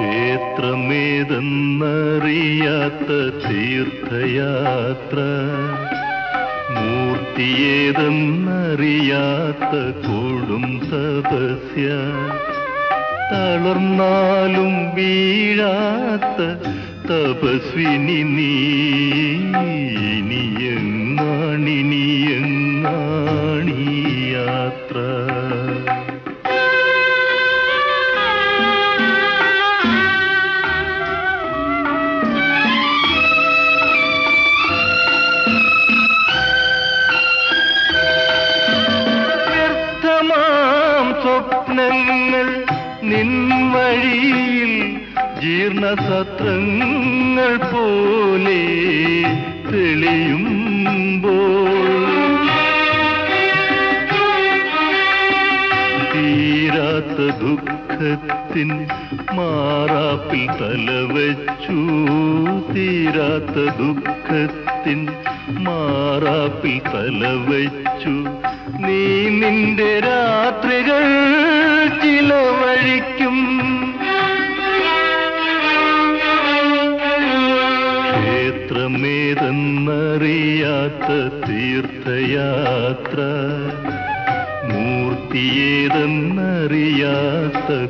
ക്ഷേത്രമേതെന്നറിയാത്ത തീർത്ഥയാത്ര. മൂർത്തിയേതെന്നറിയാത്ത കൂടും സദസ്യ തളർന്നാലും വീഴാത്ത തപസ്വിനി നീ. ഇനിയെങ്ങാണിനിയെങ്ങാണീ യാത്ര? സ്വപ്നങ്ങൾ നിൻ വഴിയിൽ ജീർണസത്രങ്ങൾ പോലെ തെളിയുമ്പോൾ തീരാത്ത ദുഃഖത്തിൻ മാറാപ്പിൽ തലവച്ചു. തീരാത്ത ദുഃഖത്തിൻ മാറാപ്പിൽ തലവച്ചു. നീ നിന്റെ രാത്രികൾ ചിലവഴിക്കും ക്ഷേത്രമേതെന്നറിയാത്ത തീർത്ഥയാത്ര മൂർത്തിയേതെന്നറിയാത്ത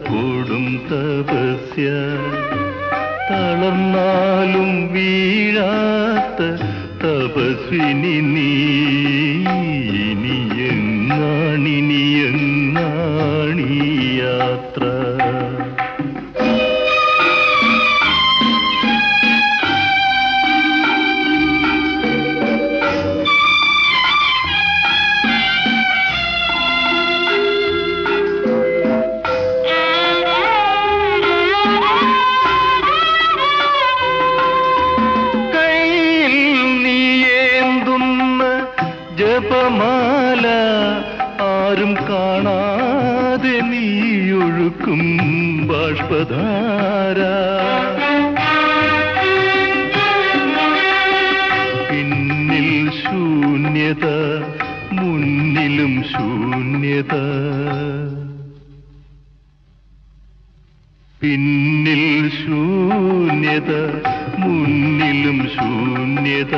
കൂടും തപസ്യ തളർന്നാലും വീഴാത്ത തപസ്വിനി നീ ജപമാല ആരും കാണാതെ നീയൊഴുക്കും ബാഷ്പധാര. പിന്നിൽ ശൂന്യത മുന്നിലും ശൂന്യത. പിന്നിൽ ശൂന്യത മുന്നിലും ശൂന്യത.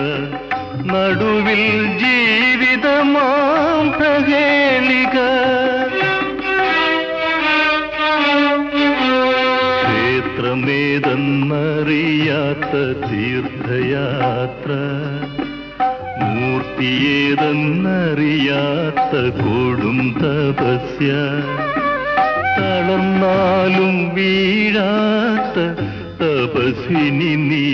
നടുവിൽ ജീവിതമാം പ്രഹേളിക. ക്ഷേത്രമേതെന്നറിയാത്ത തീർത്ഥയാത്ര മൂർത്തിയേതെന്നറിയാത്ത കൊടും തപസ്യ തളർന്നാലും വീഴാത്ത തപസ്വിനി നീ